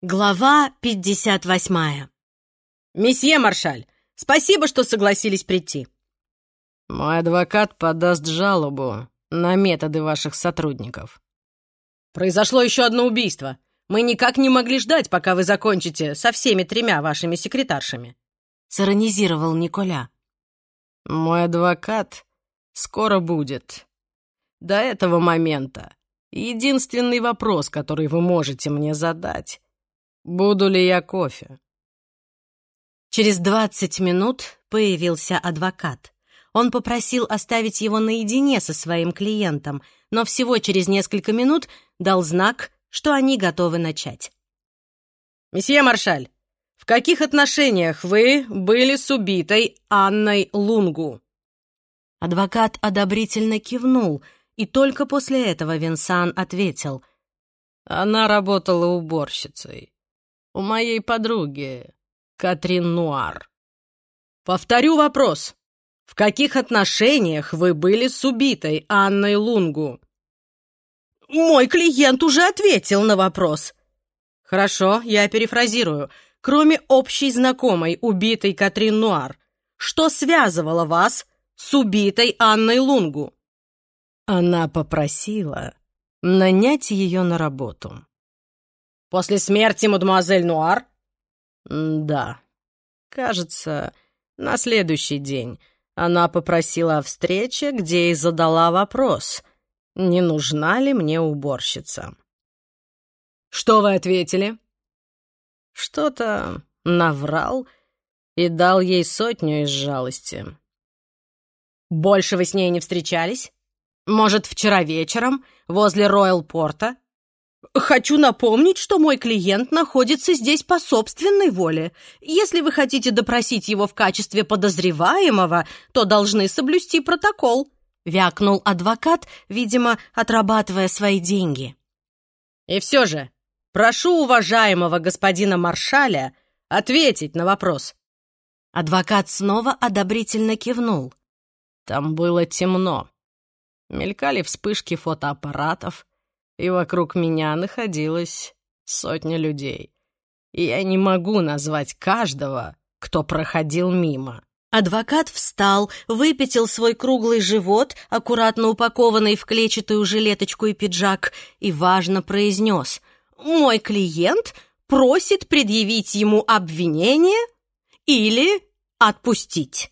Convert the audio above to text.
Глава 58 «Месье Маршаль, спасибо, что согласились прийти». «Мой адвокат подаст жалобу на методы ваших сотрудников». «Произошло еще одно убийство. Мы никак не могли ждать, пока вы закончите со всеми тремя вашими секретаршами», — сиронизировал Николя. «Мой адвокат скоро будет. До этого момента единственный вопрос, который вы можете мне задать, буду ли я кофе?» Через двадцать минут появился адвокат. Он попросил оставить его наедине со своим клиентом, но всего через несколько минут дал знак, что они готовы начать. «Месье Маршаль, в каких отношениях вы были с убитой Анной Лунгу?» Адвокат одобрительно кивнул, и только после этого Винсан ответил. «Она работала уборщицей. У моей подруги, Катрин Нуар». «Повторю вопрос. В каких отношениях вы были с убитой Анной Лунгу?» «Мой клиент уже ответил на вопрос». «Хорошо, я перефразирую. Кроме общей знакомой, убитой Катрин Нуар, что связывало вас с убитой Анной Лунгу?» Она попросила нанять ее на работу. «После смерти мадемуазель Нуар?» «Да. Кажется, на следующий день она попросила о встрече, где и задала вопрос, не нужна ли мне уборщица». «Что вы ответили?» Что-то наврал и дал ей сотню из жалости. «Больше вы с ней не встречались? Может, вчера вечером возле Роyal-порта?» «Хочу напомнить, что мой клиент находится здесь по собственной воле. Если вы хотите допросить его в качестве подозреваемого, то должны соблюсти протокол», — вякнул адвокат, видимо, отрабатывая свои деньги. «И все же, прошу уважаемого господина Маршаля ответить на вопрос». Адвокат снова одобрительно кивнул. Там было темно. Мелькали вспышки фотоаппаратов, и вокруг меня находилась сотня людей. И я не могу назвать каждого, кто проходил мимо. Адвокат встал, выпятил свой круглый живот, аккуратно упакованный в клетчатую жилеточку и пиджак, и важно произнес «Мой клиент просит предъявить ему обвинение или отпустить».